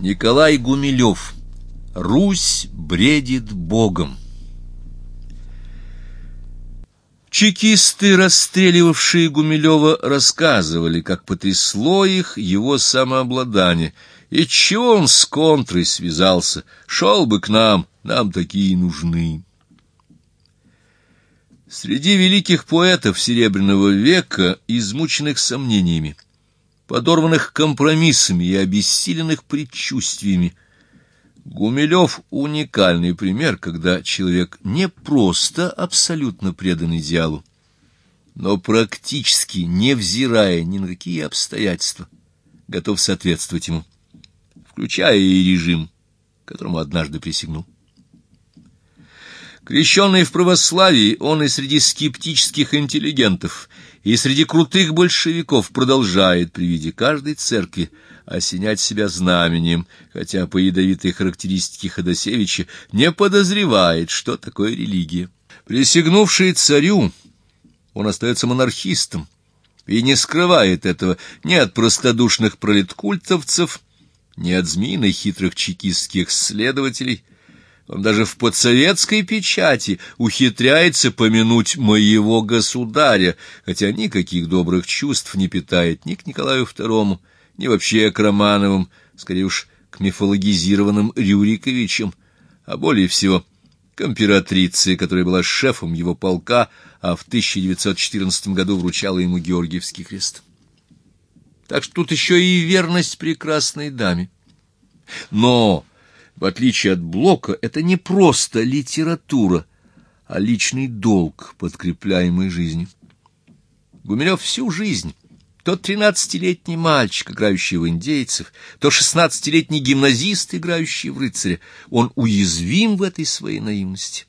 Николай Гумилев. Русь бредит Богом. Чекисты, расстреливавшие Гумилева, рассказывали, как потрясло их его самообладание, и чего он с контрой связался, шел бы к нам, нам такие нужны. Среди великих поэтов Серебряного века, измученных сомнениями, подорванных компромиссами и обессиленных предчувствиями, Гумилев — уникальный пример, когда человек не просто абсолютно предан идеалу, но практически, невзирая ни на какие обстоятельства, готов соответствовать ему, включая и режим, которому однажды присягнул. Крещенный в православии, он и среди скептических интеллигентов, и среди крутых большевиков продолжает при виде каждой церкви осенять себя знаменем, хотя по ядовитой характеристике Ходосевича не подозревает, что такое религия. Присягнувший царю, он остается монархистом и не скрывает этого ни от простодушных пролеткультовцев, ни от змеиных хитрых чекистских следователей, он даже в подсоветской печати ухитряется помянуть моего государя, хотя никаких добрых чувств не питает ни к Николаю II, ни вообще к Романовым, скорее уж к мифологизированным Рюриковичам, а более всего к императрице, которая была шефом его полка, а в 1914 году вручала ему Георгиевский крест. Так что тут еще и верность прекрасной даме. Но в отличие от Блока, это не просто литература, а личный долг, подкрепляемый жизнью. Гумилев всю жизнь, то тринадцатилетний мальчик, играющий в индейцев, то шестнадцатилетний гимназист, играющий в рыцаря, он уязвим в этой своей наивности.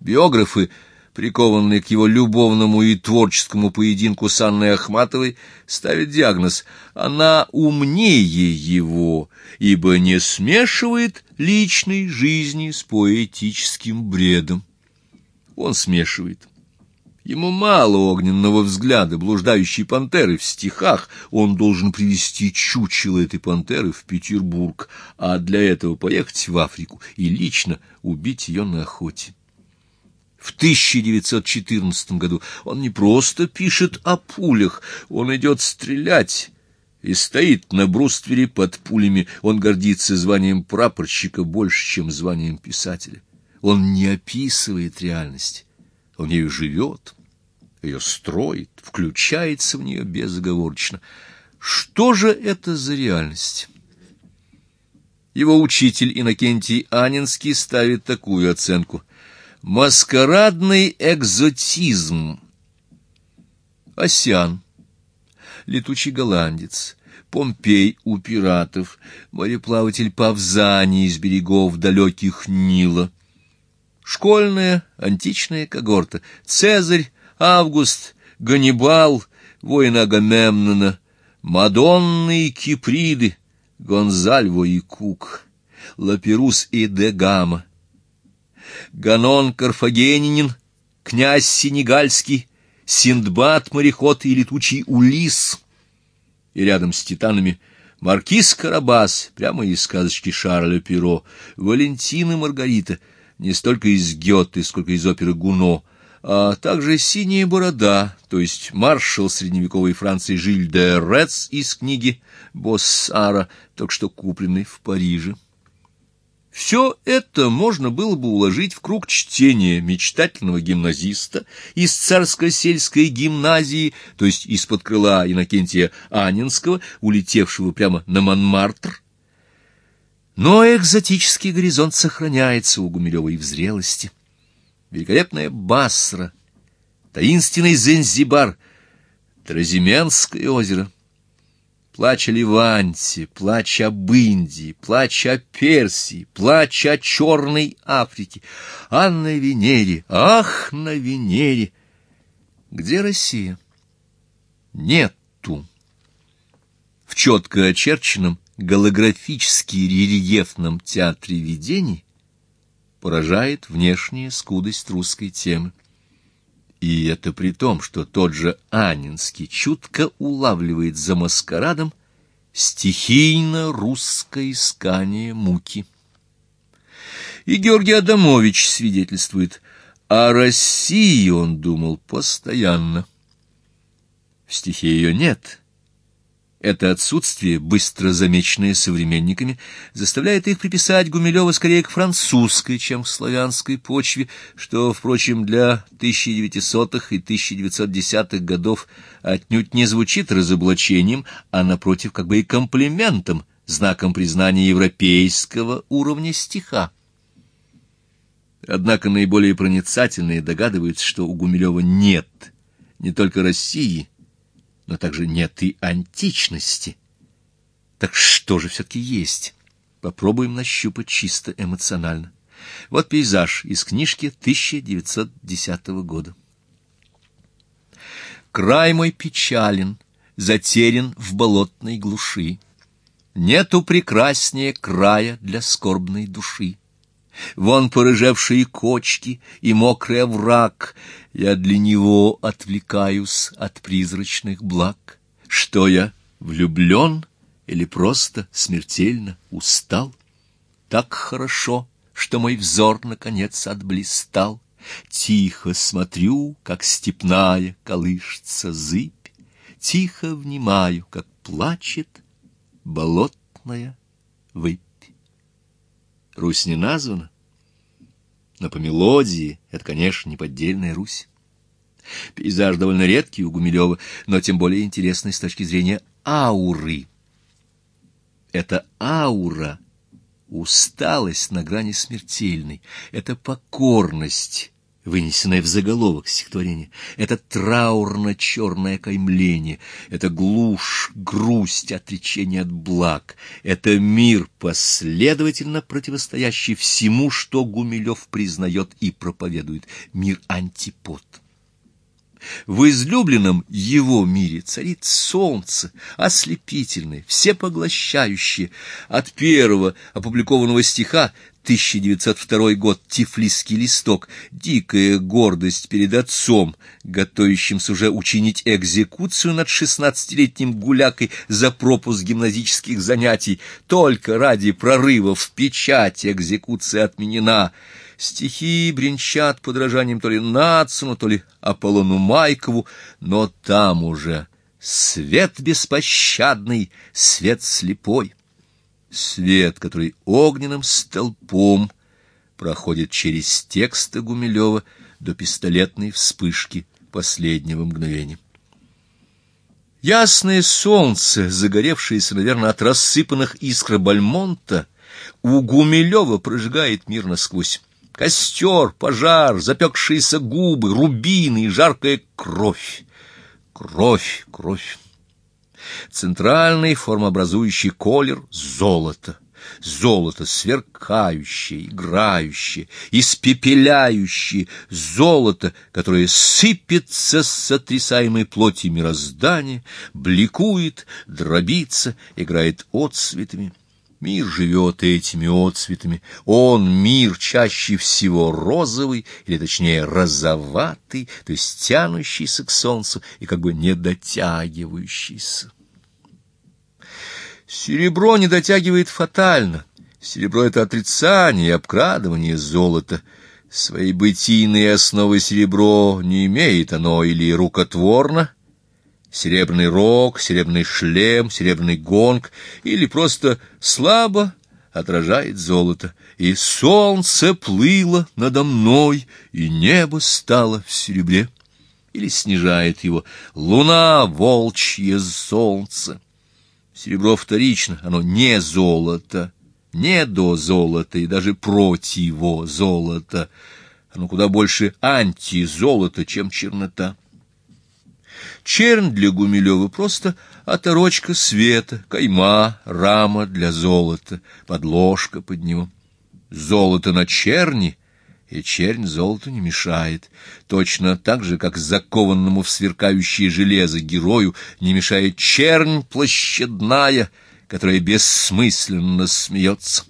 Биографы прикованный к его любовному и творческому поединку с Анной Ахматовой, ставит диагноз «Она умнее его, ибо не смешивает личной жизни с поэтическим бредом». Он смешивает. Ему мало огненного взгляда блуждающей пантеры в стихах, он должен привести чучело этой пантеры в Петербург, а для этого поехать в Африку и лично убить ее на охоте. В 1914 году он не просто пишет о пулях, он идет стрелять и стоит на бруствере под пулями. Он гордится званием прапорщика больше, чем званием писателя. Он не описывает реальность, он ею живет, ее строит, включается в нее безоговорочно. Что же это за реальность? Его учитель Иннокентий Анинский ставит такую оценку — Маскарадный экзотизм. Осян, летучий голландец, Помпей у пиратов, мореплаватель Павзани из берегов далеких Нила. Школьная античная когорта, Цезарь, Август, Ганнибал, воин Агамемнона, Мадонны и Киприды, Гонзальво и Кук, Лаперус и Дегама — Ганон Карфагенинин, князь Сенегальский, Синдбад мореход и летучий Улис. И рядом с титанами Маркиз Карабас, прямо из сказочки Шарля Перо, Валентина Маргарита, не столько из Гёте, сколько из оперы Гуно, а также «Синяя борода», то есть маршал средневековой Франции Жиль де Рец из книги Боссара, только что купленной в Париже. Все это можно было бы уложить в круг чтения мечтательного гимназиста из царско-сельской гимназии, то есть из-под крыла Иннокентия Анинского, улетевшего прямо на Монмартр. Но экзотический горизонт сохраняется у Гумилева и в зрелости. Великолепная Басра, таинственный Зензибар, Тразименское озеро — Плач о Ливанте, плач об Индии, плач о Персии, плач о Черной Африке, а на Венере, ах, на Венере! Где Россия? Нету. В четко очерченном голографически рельефном театре видений поражает внешняя скудость русской темы. И это при том, что тот же Анинский чутко улавливает за маскарадом стихийно русское искание муки. И Георгий Адамович свидетельствует, о России он думал постоянно. В стихе ее нет. Это отсутствие, быстро замеченное современниками, заставляет их приписать Гумилева скорее к французской, чем к славянской почве, что, впрочем, для 1900-х и 1910-х годов отнюдь не звучит разоблачением, а, напротив, как бы и комплиментом, знаком признания европейского уровня стиха. Однако наиболее проницательные догадываются, что у Гумилева нет не только России, но также нет и античности. Так что же все-таки есть? Попробуем нащупать чисто эмоционально. Вот пейзаж из книжки 1910 года. Край мой печален, затерян в болотной глуши. Нету прекраснее края для скорбной души. Вон порыжевшие кочки и мокрый овраг, Я для него отвлекаюсь от призрачных благ. Что я, влюблен или просто смертельно устал? Так хорошо, что мой взор, наконец, отблистал. Тихо смотрю, как степная колышется зыбь, Тихо внимаю, как плачет болотная выпь. Русь не названа, но по мелодии это, конечно, не поддельная Русь. Пейзаж довольно редкий у Гумилева, но тем более интересный с точки зрения ауры. Это аура, усталость на грани смертельной, это покорность, вынесенное в заголовок стихотворения. Это траурно-черное каймление, это глушь, грусть, отречение от благ, это мир, последовательно противостоящий всему, что Гумилев признает и проповедует, мир антипод. В излюбленном его мире царит солнце, ослепительное, всепоглощающее. От первого опубликованного стиха 1902 год, Тифлисский листок, дикая гордость перед отцом, готовящимся уже учинить экзекуцию над шестнадцатилетним гулякой за пропуск гимназических занятий, только ради прорыва в печать экзекуция отменена. Стихи бренчат подражанием то ли Нацину, то ли Аполлону Майкову, но там уже свет беспощадный, свет слепой свет, который огненным столпом проходит через тексты Гумилева до пистолетной вспышки последнего мгновения. Ясное солнце, загоревшееся, наверное, от рассыпанных искр Бальмонта, у Гумилева прожигает мир насквозь. Костер, пожар, запекшиеся губы, рубины и жаркая кровь. Кровь, кровь. Центральный формообразующий колер — золото. Золото сверкающее, играющее, испепеляющее, золото, которое сыпется с сотрясаемой плоти мироздания, бликует, дробится, играет отцветами. Мир живет этими отцветами. Он, мир, чаще всего розовый, или точнее розоватый, то есть тянущийся к солнцу и как бы не дотягивающийся. Серебро не дотягивает фатально. Серебро — это отрицание и обкрадывание золота. Своей бытийной основы серебро не имеет оно или рукотворно, серебряный рог, серебряный шлем, серебряный гонг, или просто слабо отражает золото. И солнце плыло надо мной, и небо стало в серебре. Или снижает его луна, волчье солнце. Серебро вторично, оно не золото, не до золота и даже противо золота. Оно куда больше антизолота, чем чернота. Чернь для Гумилева просто оторочка света, кайма, рама для золота, подложка под него. Золото на черни, и чернь золоту не мешает, точно так же, как закованному в сверкающее железо герою не мешает чернь площадная, которая бессмысленно смеется.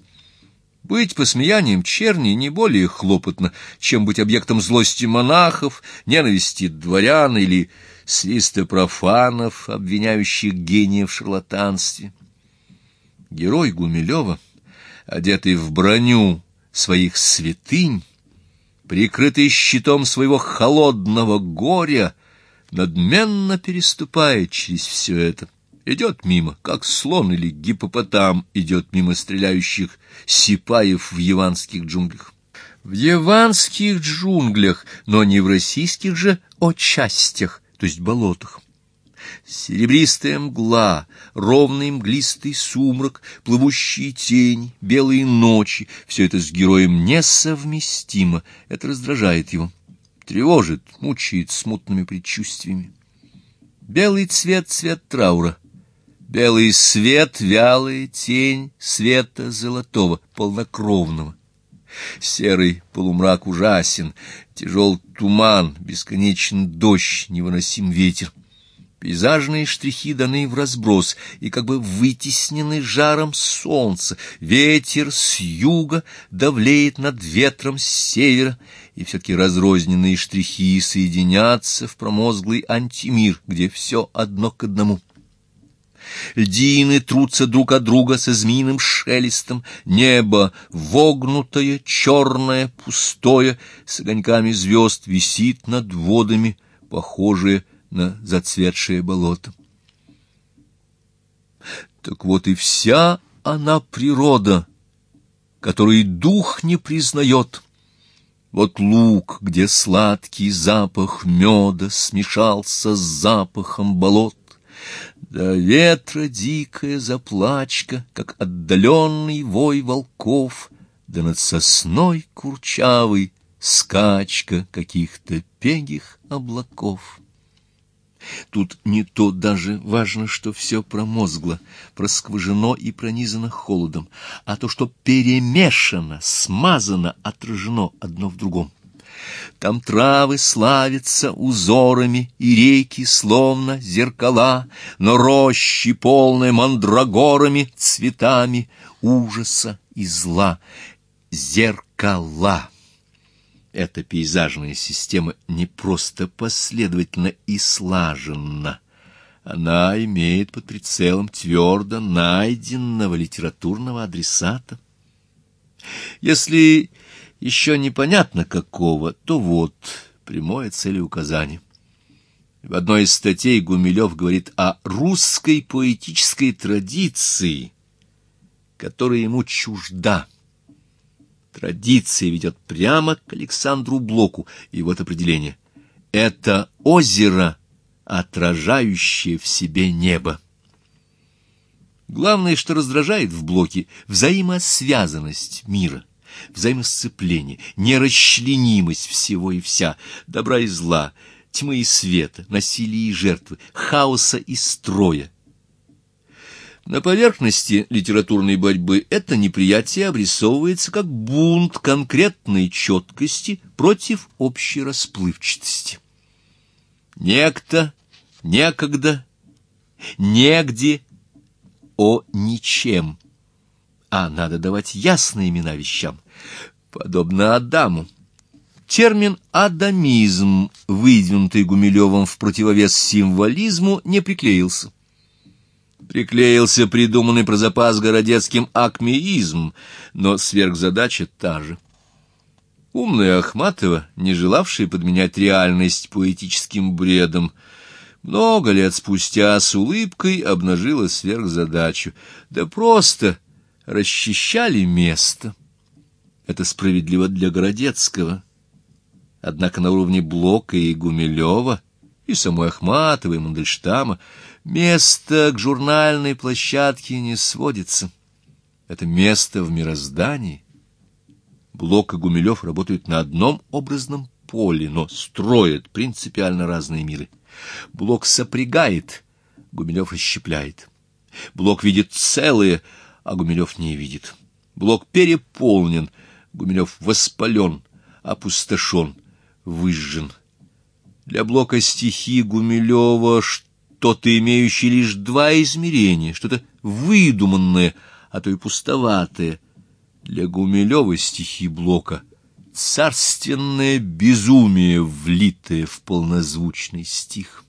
Быть посмеянием черни не более хлопотно, чем быть объектом злости монахов, ненависти дворян или свиста профанов, обвиняющих гения в шарлатанстве. Герой Гумилева, одетый в броню своих святынь, прикрытый щитом своего холодного горя, надменно переступает через все это, идет мимо, как слон или гипопотам идет мимо стреляющих сипаев в яванских джунглях. В яванских джунглях, но не в российских же очастях, то есть болотах. Серебристая мгла, ровный мглистый сумрак, плывущие тени, белые ночи — все это с героем несовместимо, это раздражает его, тревожит, мучает смутными предчувствиями. Белый цвет — цвет траура, белый свет — вялая тень света золотого, полнокровного. Серый полумрак ужасен, тяжел туман, бесконечный дождь, невыносим ветер. Пейзажные штрихи даны в разброс и как бы вытеснены жаром солнца. Ветер с юга давлеет над ветром с севера, и все-таки разрозненные штрихи соединятся в промозглый антимир, где все одно к одному. Льдины трутся друг от друга со змеиным шелестом, небо, вогнутое, черное, пустое, с огоньками звезд висит над водами, похожее на зацветшее болото. Так вот и вся она природа, которой дух не признает. Вот луг, где сладкий запах меда смешался с запахом болот, да ветра дикая заплачка, как отдаленный вой волков, да над сосной курчавый скачка каких-то пегих облаков. Тут не то даже важно, что все промозгло, проскважено и пронизано холодом, а то, что перемешано, смазано, отражено одно в другом. Там травы славятся узорами, и реки словно зеркала, но рощи полные мандрагорами, цветами ужаса и зла. Зеркала. Эта пейзажная система не просто последовательна и слаженна. Она имеет под прицелом твердо найденного литературного адресата. Если еще непонятно какого, то вот прямое целеуказание. В одной из статей Гумилев говорит о русской поэтической традиции, которая ему чужда. Традиция ведет прямо к Александру Блоку, и вот определение. Это озеро, отражающее в себе небо. Главное, что раздражает в Блоке, взаимосвязанность мира, взаимосцепление, нерасчленимость всего и вся, добра и зла, тьмы и света, насилия и жертвы, хаоса и строя, на поверхности литературной борьбы это неприятие обрисовывается как бунт конкретной четкости против общей расплывчатости. Некто, некогда, негде, о ничем. А надо давать ясные имена вещам, подобно Адаму. Термин «адамизм», выдвинутый Гумилевым в противовес символизму, не приклеился приклеился придуманный про запас городецким акмеизм, но сверхзадача та же. Умная Ахматова, не желавшая подменять реальность поэтическим бредом, много лет спустя с улыбкой обнажила сверхзадачу. Да просто расчищали место. Это справедливо для Городецкого. Однако на уровне Блока и Гумилева, и самой Ахматовой, и Мандельштама Место к журнальной площадке не сводится. Это место в мироздании. Блок и Гумилев работают на одном образном поле, но строят принципиально разные миры. Блок сопрягает, Гумилев расщепляет. Блок видит целое, а Гумилев не видит. Блок переполнен, Гумилев воспален, опустошен, выжжен. Для Блока стихи Гумилева что-то, имеющее лишь два измерения, что-то выдуманное, а то и пустоватое. Для Гумилева стихи Блока — царственное безумие, влитое в полнозвучный стих.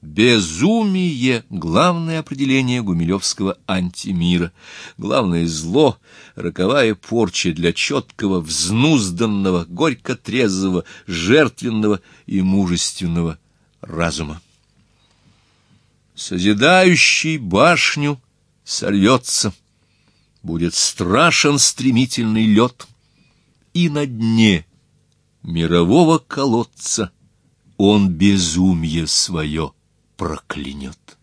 Безумие — главное определение гумилевского антимира. Главное зло — роковая порча для четкого, взнузданного, горько-трезвого, жертвенного и мужественного разума. Созидающий башню сорвется, будет страшен стремительный лед, и на дне мирового колодца он безумие свое — проклянет.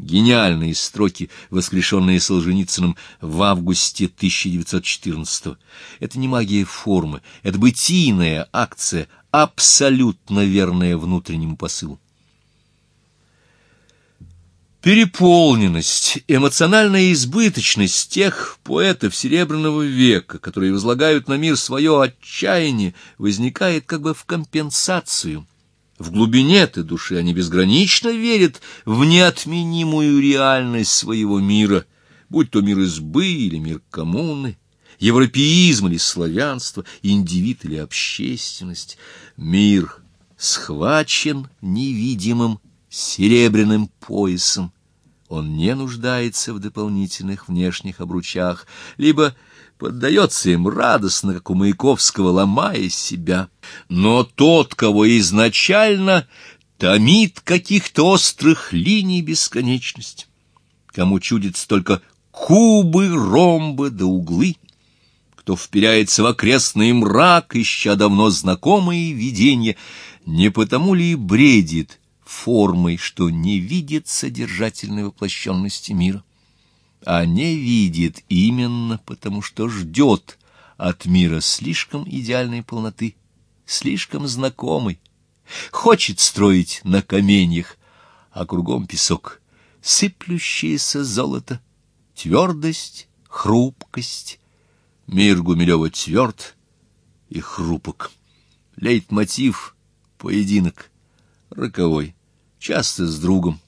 Гениальные строки, воскрешенные Солженицыным в августе 1914 -го. Это не магия формы, это бытийная акция, абсолютно верная внутреннему посылу. Переполненность, эмоциональная избыточность тех поэтов Серебряного века, которые возлагают на мир свое отчаяние, возникает как бы в компенсацию в глубине этой души они безгранично верят в неотменимую реальность своего мира, будь то мир избы или мир коммуны, европеизм или славянство, индивид или общественность. Мир схвачен невидимым серебряным поясом. Он не нуждается в дополнительных внешних обручах, либо поддается им радостно, как у Маяковского, ломая себя. Но тот, кого изначально томит каких-то острых линий бесконечность, кому чудится только кубы, ромбы да углы, кто вперяется в окрестный мрак, ища давно знакомые видения, не потому ли и бредит формой, что не видит содержательной воплощенности мира? а не видит именно потому, что ждет от мира слишком идеальной полноты, слишком знакомой, хочет строить на каменьях, а кругом песок, сыплющееся золото, твердость, хрупкость. Мир Гумилева тверд и хрупок. Лейтмотив — поединок, роковой, часто с другом,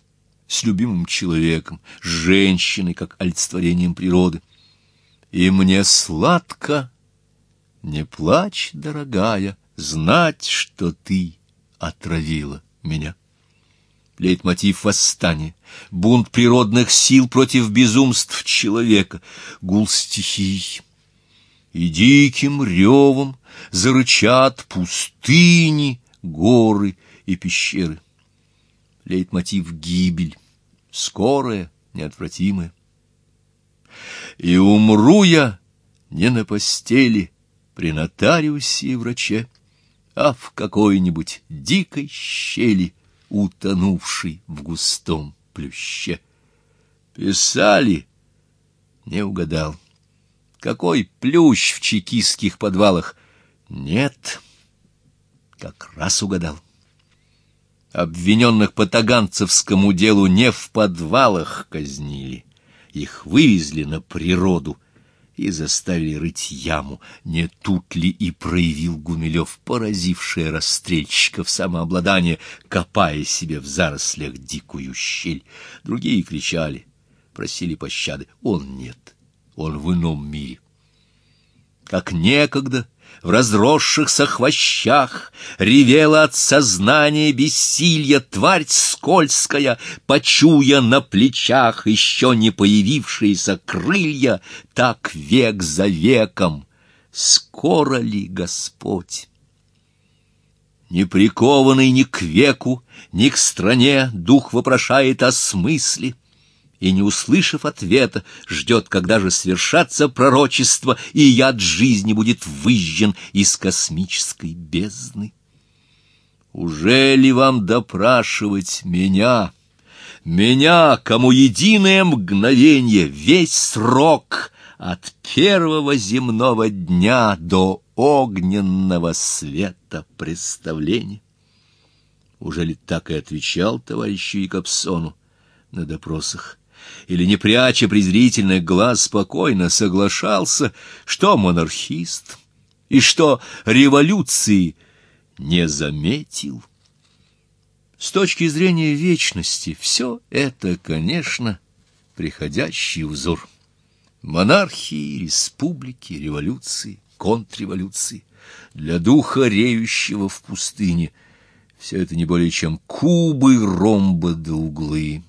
с любимым человеком, с женщиной, как олицетворением природы. И мне сладко, не плачь, дорогая, знать, что ты отравила меня. Лейтмотив восстания, бунт природных сил против безумств человека, гул стихий. И диким ревом зарычат пустыни, горы и пещеры. Лейтмотив — гибель скорое, неотвратимое. И умру я не на постели при нотариусе и враче, а в какой-нибудь дикой щели, утонувшей в густом плюще. Писали, не угадал. Какой плющ в чекистских подвалах? Нет, как раз угадал. Обвиненных по таганцевскому делу не в подвалах казнили. Их вывезли на природу и заставили рыть яму. Не тут ли и проявил Гумилев, поразившее расстрельщиков самообладание, копая себе в зарослях дикую щель. Другие кричали, просили пощады. Он нет, он в ином мире. Как некогда в разросшихся хвощах, ревела от сознания бессилья тварь скользкая, почуя на плечах еще не появившиеся крылья, так век за веком. Скоро ли Господь? Не прикованный ни к веку, ни к стране, дух вопрошает о смысле, и, не услышав ответа, ждет, когда же свершатся пророчества, и яд жизни будет выжжен из космической бездны. Уже ли вам допрашивать меня, меня, кому единое мгновенье, весь срок от первого земного дня до огненного света представления? Уже ли так и отвечал товарищу Якобсону на допросах? Или, не пряча презрительных глаз, спокойно соглашался, что монархист и что революции не заметил. С точки зрения вечности все это, конечно, приходящий узор. Монархии, республики, революции, контрреволюции. Для духа, реющего в пустыне, Все это не более чем кубы, ромбы да.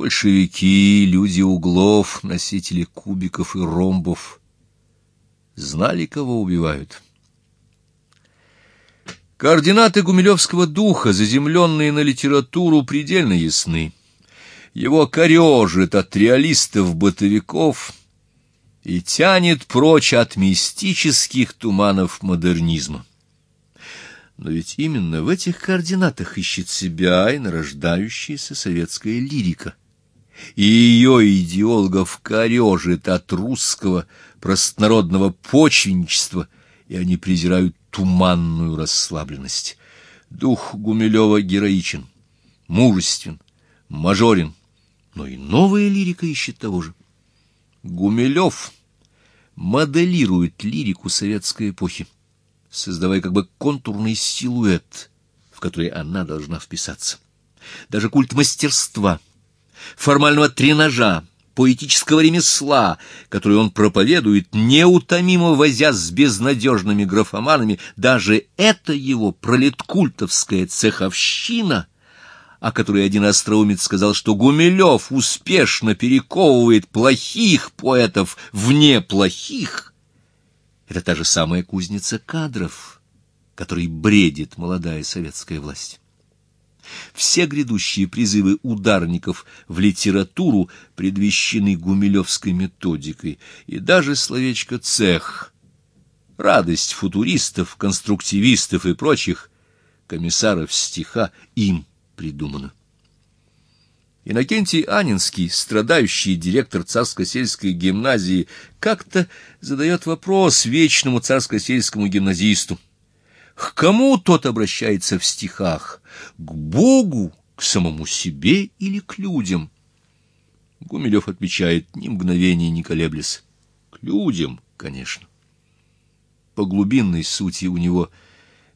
Большевики, люди углов, носители кубиков и ромбов, знали, кого убивают. Координаты гумилевского духа, заземленные на литературу, предельно ясны. Его корежит от реалистов-бытовиков и тянет прочь от мистических туманов модернизма. Но ведь именно в этих координатах ищет себя и нарождающаяся советская лирика. И ее идеологов корежит от русского простонародного почвенничества, и они презирают туманную расслабленность. Дух Гумилева героичен, мужествен, мажорен, но и новая лирика ищет того же. Гумилев моделирует лирику советской эпохи, создавая как бы контурный силуэт, в который она должна вписаться. Даже культ мастерства, формального тренажа, поэтического ремесла, который он проповедует, неутомимо возя с безнадежными графоманами, даже это его пролеткультовская цеховщина, о которой один остроумец сказал, что Гумилев успешно перековывает плохих поэтов вне плохих, это та же самая кузница кадров, которой бредит молодая советская власть. Все грядущие призывы ударников в литературу предвещены гумилевской методикой, и даже словечко «цех», радость футуристов, конструктивистов и прочих комиссаров стиха им придумано. Иннокентий Анинский, страдающий директор царско-сельской гимназии, как-то задает вопрос вечному царско-сельскому гимназисту — к кому тот обращается в стихах? К Богу, к самому себе или к людям? Гумилев отвечает, ни мгновения не колеблясь. К людям, конечно. По глубинной сути у него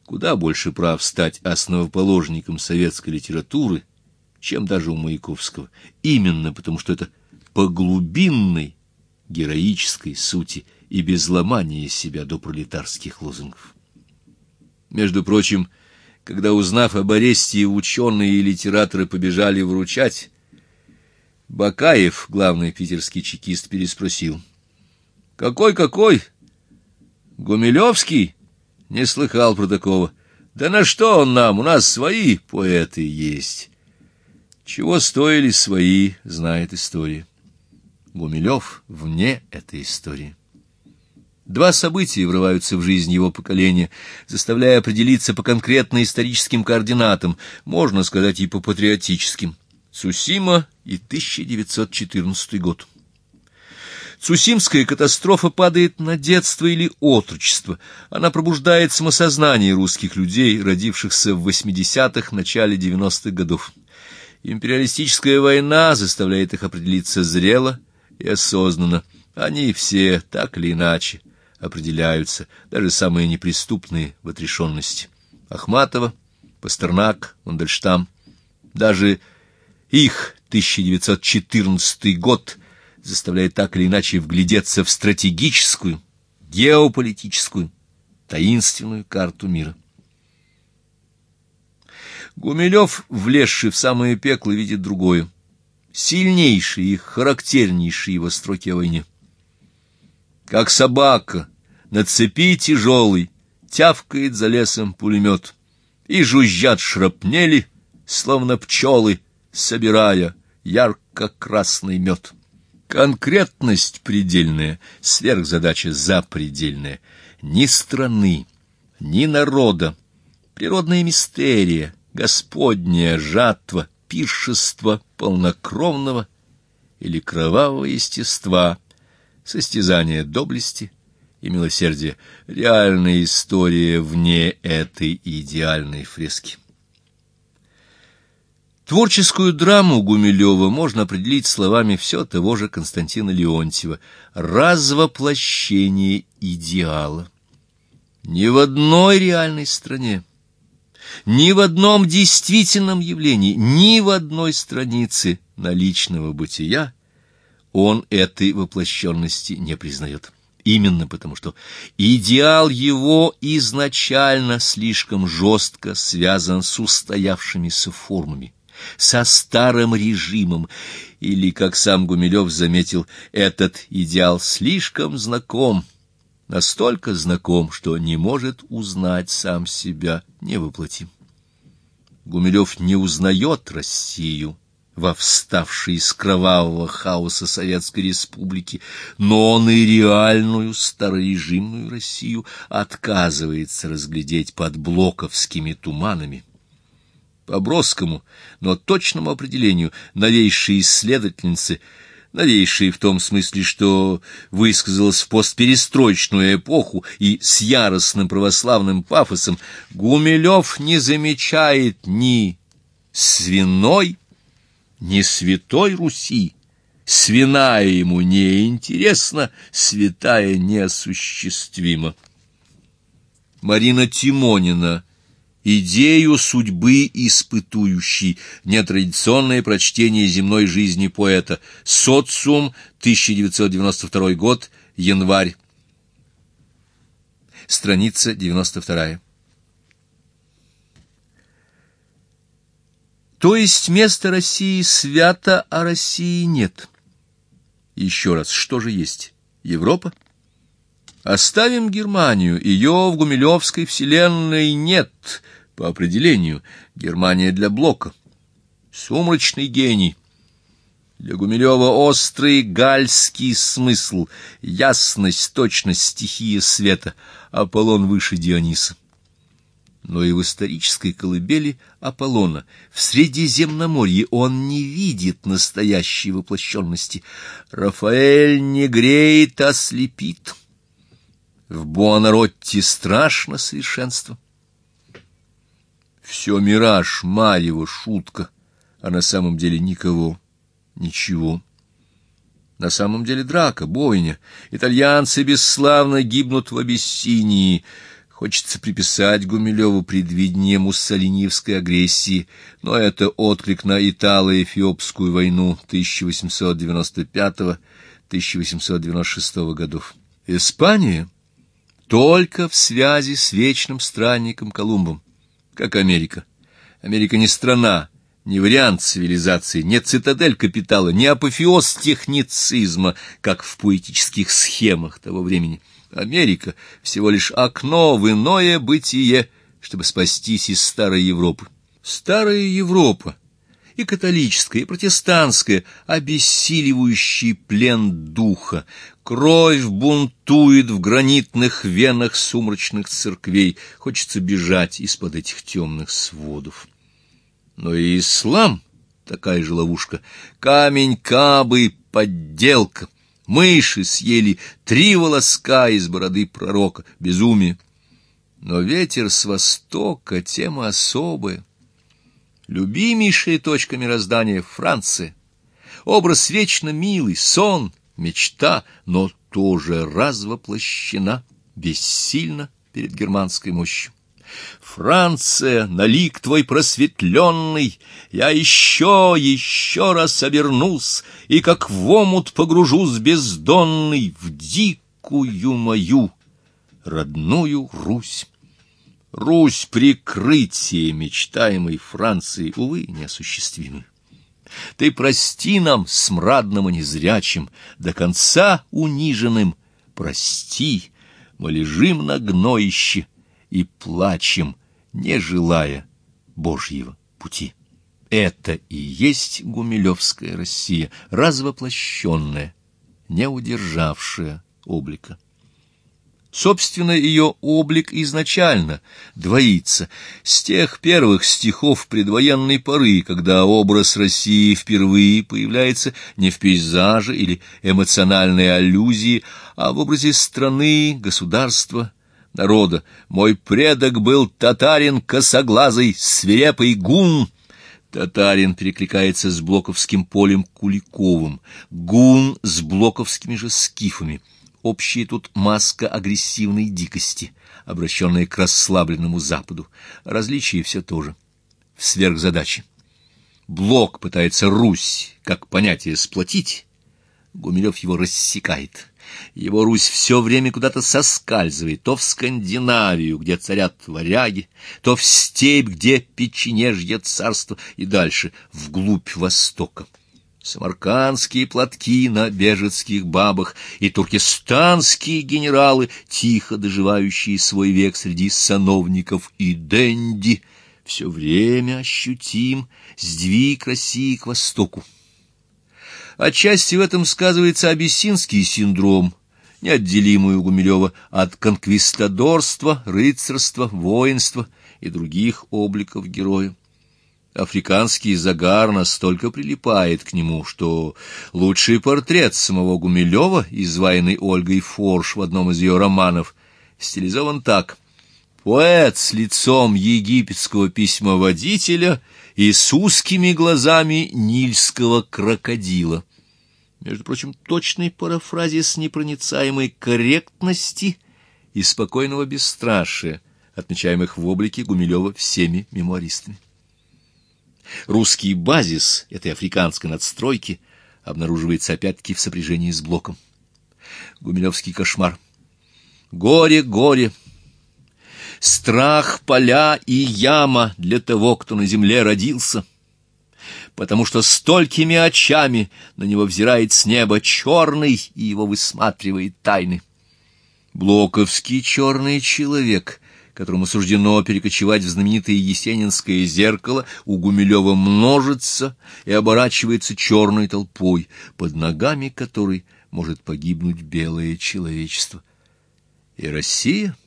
куда больше прав стать основоположником советской литературы, чем даже у Маяковского. Именно потому, что это по глубинной героической сути и без ломания себя до пролетарских лозунгов. Между прочим, когда, узнав об аресте, ученые и литераторы побежали вручать, Бакаев, главный питерский чекист, переспросил. «Какой-какой? Гумилевский? Не слыхал про такого. Да на что он нам? У нас свои поэты есть». Чего стоили свои, знает история. Гумилев вне этой истории. Два события врываются в жизнь его поколения, заставляя определиться по конкретно историческим координатам, можно сказать и по патриотическим. Цусима и 1914 год. Цусимская катастрофа падает на детство или отрочество. Она пробуждает самосознание русских людей, родившихся в 80-х, начале 90-х годов. Империалистическая война заставляет их определиться зрело и осознанно. Они все, так или иначе, определяются, даже самые неприступные в отрешенности. Ахматова, Пастернак, Мандельштам, даже их 1914 год заставляет так или иначе вглядеться в стратегическую, геополитическую, таинственную карту мира. Гумилев, влезший в самое пекло, видит другое, сильнейшие и характернейшие его строки о войне. Как собака на цепи тяжелый тявкает за лесом пулемет, и жужжат шрапнели, словно пчелы, собирая ярко-красный мед. Конкретность предельная, сверхзадача запредельная. Ни страны, ни народа, природная мистерия, господняя жатва, пиршество полнокровного или кровавого естества — состязание доблести и милосердия, реальная история вне этой идеальной фрески. Творческую драму Гумилева можно определить словами все того же Константина Леонтьева «развоплощение идеала». Ни в одной реальной стране, ни в одном действительном явлении, ни в одной странице наличного бытия он этой воплощенности не признает. Именно потому, что идеал его изначально слишком жестко связан с устоявшимися формами, со старым режимом, или, как сам Гумилев заметил, этот идеал слишком знаком, настолько знаком, что не может узнать сам себя невоплотим. Гумилев не узнает Россию, во вставшей из кровавого хаоса Советской Республики, но он и реальную старорежимную Россию отказывается разглядеть под блоковскими туманами. По броскому, но точному определению новейшие исследовательницы новейшие в том смысле, что высказалась в постперестроечную эпоху и с яростным православным пафосом, Гумилев не замечает ни свиной, не святой Руси, свиная ему не интересна, святая неосуществима. Марина Тимонина. Идею судьбы испытующий, нетрадиционное прочтение земной жизни поэта, социум, 1992 год, январь, страница 92. То есть место России свято, а России нет. Еще раз, что же есть? Европа? Оставим Германию, ее в Гумилевской вселенной нет, по определению, Германия для Блока. Сумрачный гений. Для Гумилева острый гальский смысл, ясность, точность, стихия света, Аполлон выше Диониса но и в исторической колыбели Аполлона, в Средиземноморье он не видит настоящей воплощенности. Рафаэль не греет, а слепит. В Буонаротте страшно совершенство. Все мираж, марево, шутка, а на самом деле никого, ничего. На самом деле драка, бойня. Итальянцы бесславно гибнут в Абиссинии — Хочется приписать Гумилеву предвидение муссолиниевской агрессии, но это отклик на Итало-Эфиопскую войну 1895-1896 годов. Испания только в связи с вечным странником Колумбом, как Америка. Америка не страна, не вариант цивилизации, не цитадель капитала, не апофеоз техницизма, как в поэтических схемах того времени — Америка — всего лишь окно в иное бытие, чтобы спастись из старой Европы. Старая Европа, и католическая, и протестантская, обессиливающий плен духа. Кровь бунтует в гранитных венах сумрачных церквей. Хочется бежать из-под этих темных сводов. Но и ислам — такая же ловушка. Камень Кабы — подделка. Мыши съели три волоска из бороды пророка. Безумие. Но ветер с востока — тема особая. Любимейшая точка мироздания — Франция. Образ вечно милый, сон, мечта, но тоже развоплощена, бессильно перед германской мощью. Франция, на лик твой просветленный, Я еще, еще раз обернусь, И как в омут погружусь бездонный В дикую мою родную Русь. Русь — прикрытие мечтаемой Франции, увы, неосуществимы. Ты прости нам, смрадным и незрячим, До конца униженным, прости, мы лежим на гноище, и плачем, не желая Божьего пути. Это и есть гумилевская Россия, развоплощенная, не удержавшая облика. Собственно, ее облик изначально двоится с тех первых стихов предвоенной поры, когда образ России впервые появляется не в пейзаже или эмоциональной аллюзии, а в образе страны, государства, народа. Мой предок был татарин косоглазый, свирепый гун. Татарин перекликается с блоковским полем Куликовым, гун с блоковскими же скифами. Общая тут маска агрессивной дикости, обращенная к расслабленному Западу. Различие все то же. В сверхзадаче. Блок пытается Русь как понятие сплотить, Гумилев его рассекает. Его Русь все время куда-то соскальзывает, то в Скандинавию, где царят варяги, то в степь, где печенежье царство, и дальше, вглубь Востока. Самаркандские платки на бежецких бабах и туркестанские генералы, тихо доживающие свой век среди сановников и денди, все время ощутим сдвиг России к востоку. Отчасти в этом сказывается абиссинский синдром, неотделимый у Гумилева от конквистадорства, рыцарства, воинства и других обликов героя. Африканский загар настолько прилипает к нему, что лучший портрет самого Гумилева, изваянный Ольгой Форш в одном из ее романов, стилизован так. Поэт с лицом египетского письмоводителя — и с узкими глазами нильского крокодила. Между прочим, точный парафразис непроницаемой корректности и спокойного бесстрашия, отмечаемых в облике Гумилева всеми мемуаристами. Русский базис этой африканской надстройки обнаруживается опять-таки в сопряжении с Блоком. Гумилевский кошмар. Горе, горе! Страх, поля и яма для того, кто на земле родился, потому что столькими очами на него взирает с неба черный и его высматривает тайны. Блоковский черный человек, которому суждено перекочевать в знаменитое Есенинское зеркало, у Гумилева множится и оборачивается черной толпой, под ногами которой может погибнуть белое человечество. И Россия —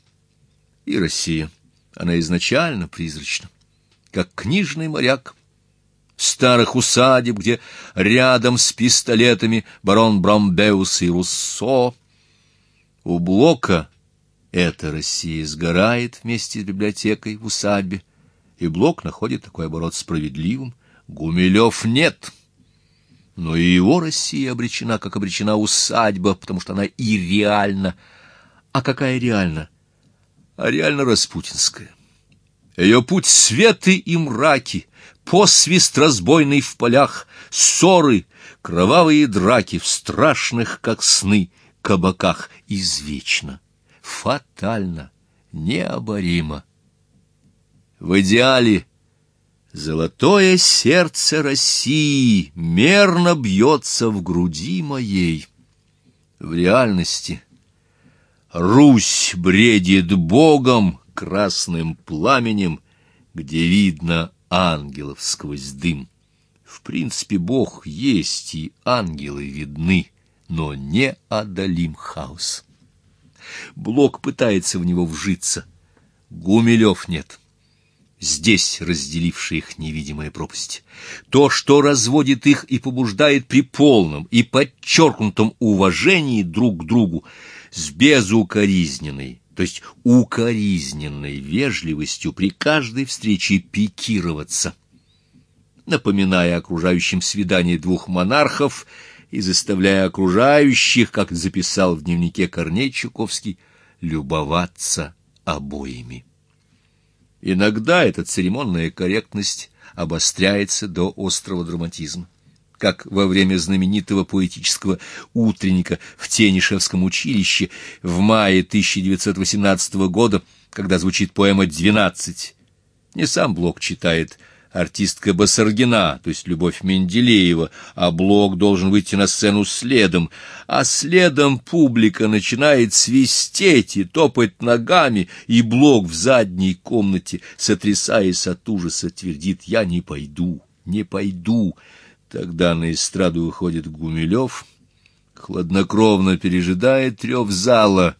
и Россия. Она изначально призрачна, как книжный моряк. Старых усадеб, где рядом с пистолетами барон Брамбеус и Руссо. У Блока эта Россия сгорает вместе с библиотекой в усадьбе, и Блок находит такой оборот справедливым. Гумилев нет. Но и его Россия обречена, как обречена усадьба, потому что она и реальна. А какая реальна? А реально распутинская. Ее путь светы и мраки, посвист разбойный в полях, ссоры, кровавые драки в страшных, как сны, кабаках извечно, фатально, необоримо. В идеале золотое сердце России мерно бьется в груди моей. В реальности — Русь бредит Богом красным пламенем, где видно ангелов сквозь дым. В принципе, Бог есть, и ангелы видны, но неодолим хаос. Блок пытается в него вжиться, Гумилев нет. Здесь разделившая их невидимая пропасть. То, что разводит их и побуждает при полном и подчеркнутом уважении друг к другу, с безукоризненной, то есть укоризненной вежливостью при каждой встрече пикироваться, напоминая окружающим свидание двух монархов и заставляя окружающих, как записал в дневнике Корней Чуковский, любоваться обоими. Иногда эта церемонная корректность обостряется до острого драматизма как во время знаменитого поэтического утренника в Тенишевском училище в мае 1918 года, когда звучит поэма «Двенадцать». Не сам Блок читает, артистка Басаргина, то есть Любовь Менделеева, а Блок должен выйти на сцену следом, а следом публика начинает свистеть и топать ногами, и Блок в задней комнате, сотрясаясь от ужаса, твердит «Я не пойду, не пойду». Тогда на эстраду выходит Гумилев, хладнокровно пережидает трев зала.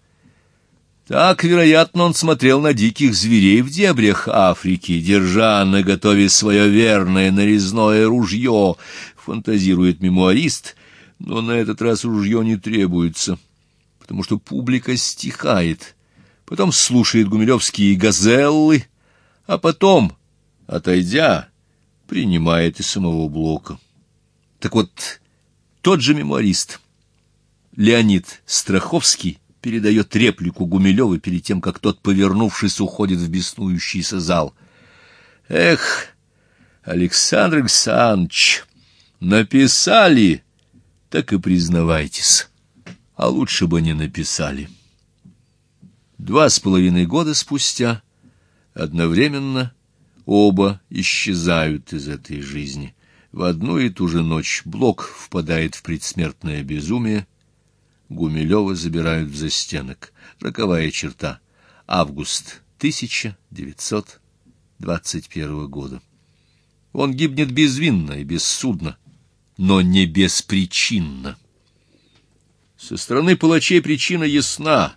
Так, вероятно, он смотрел на диких зверей в дебрях Африки, держа на готове свое верное нарезное ружье, фантазирует мемуарист, но на этот раз ружье не требуется, потому что публика стихает, потом слушает гумилевские газеллы, а потом, отойдя, принимает и самого Блока. Так вот, тот же мемуарист Леонид Страховский передает реплику Гумилеву перед тем, как тот, повернувшись, уходит в беснующийся зал. «Эх, Александр Александрович, написали, так и признавайтесь, а лучше бы не написали. Два с половиной года спустя одновременно оба исчезают из этой жизни. В одну и ту же ночь Блок впадает в предсмертное безумие, Гумилева забирают в застенок. Роковая черта. Август 1921 года. Он гибнет безвинно и бессудно, но не беспричинно. Со стороны палачей причина ясна.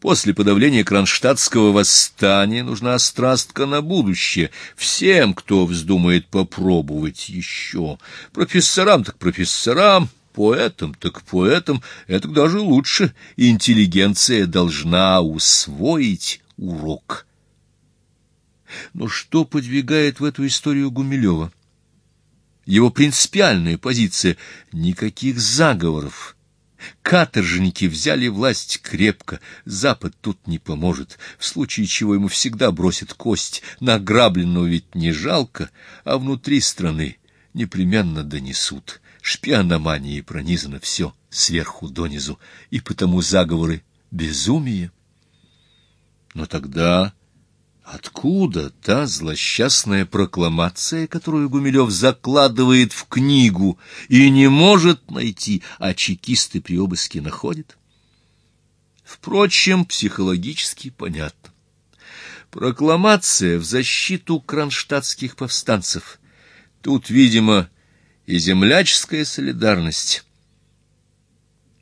После подавления кронштадтского восстания нужна страстка на будущее. Всем, кто вздумает попробовать еще. Профессорам так профессорам, поэтам так поэтам. Это даже лучше. Интеллигенция должна усвоить урок. Но что подвигает в эту историю Гумилева? Его принципиальная позиция — никаких заговоров. Каторжники взяли власть крепко, Запад тут не поможет, в случае чего ему всегда бросят кость, награбленного ведь не жалко, а внутри страны непременно донесут. Шпиономанией пронизано все, сверху донизу, и потому заговоры — безумие. Но тогда Откуда та злосчастная прокламация, которую Гумилев закладывает в книгу и не может найти, а чекисты при обыске находят? Впрочем, психологически понятно. Прокламация в защиту кронштадтских повстанцев. Тут, видимо, и земляческая солидарность.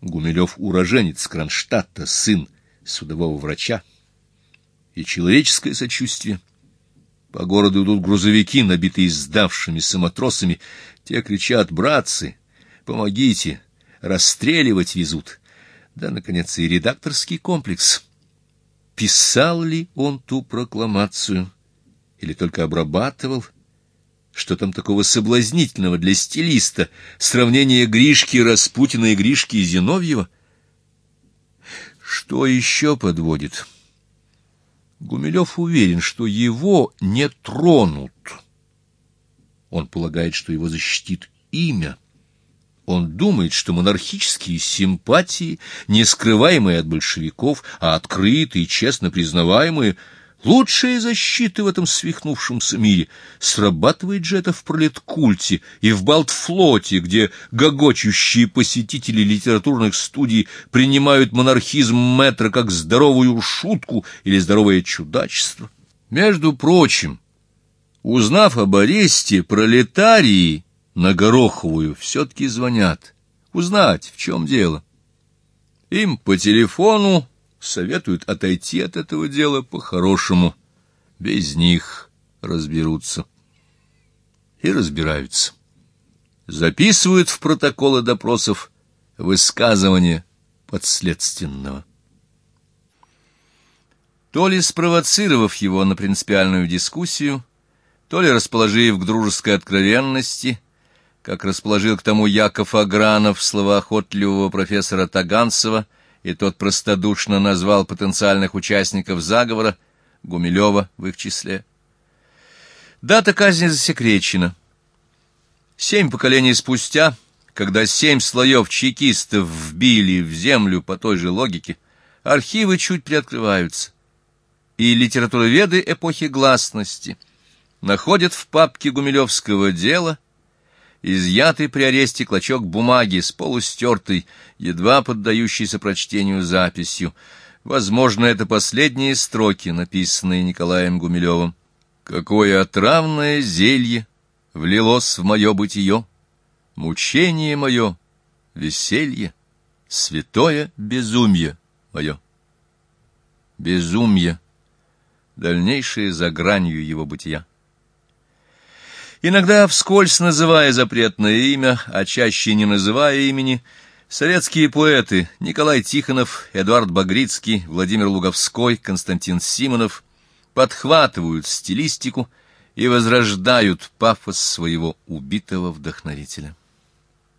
Гумилев уроженец Кронштадта, сын судового врача и человеческое сочувствие. По городу идут грузовики, набитые сдавшимися матросами. Те кричат «Братцы, помогите!» Расстреливать везут. Да, наконец, и редакторский комплекс. Писал ли он ту прокламацию? Или только обрабатывал? Что там такого соблазнительного для стилиста? Сравнение Гришки Распутина и Гришки Зиновьева? Что еще подводит? Гумилев уверен, что его не тронут. Он полагает, что его защитит имя. Он думает, что монархические симпатии, не скрываемые от большевиков, а открытые и честно признаваемые, Лучшая защита в этом свихнувшемся мире. Срабатывает же это в пролеткульте и в Балтфлоте, где гогочущие посетители литературных студий принимают монархизм метра как здоровую шутку или здоровое чудачество. Между прочим, узнав об аресте, пролетарии на Гороховую все-таки звонят. Узнать, в чем дело. Им по телефону советуют отойти от этого дела по-хорошему. Без них разберутся. И разбираются. Записывают в протоколы допросов высказывания подследственного. То ли спровоцировав его на принципиальную дискуссию, то ли расположив к дружеской откровенности, как расположил к тому Яков Агранов, словоохотливого профессора Таганцева, и тот простодушно назвал потенциальных участников заговора, Гумилева в их числе. Дата казни засекречена. Семь поколений спустя, когда семь слоев чекистов вбили в землю по той же логике, архивы чуть приоткрываются, и литературоведы эпохи гласности находят в папке гумилевского дела изъятый при аресте клочок бумаги с полустертой, едва поддающейся прочтению записью. Возможно, это последние строки, написанные Николаем Гумилевым. «Какое отравное зелье влилось в мое бытие, мучение мое, веселье, святое безумие мое». Безумие, дальнейшее за гранью его бытия. Иногда, вскользь называя запретное имя, а чаще не называя имени, советские поэты Николай Тихонов, Эдуард Багрицкий, Владимир Луговской, Константин Симонов подхватывают стилистику и возрождают пафос своего убитого вдохновителя.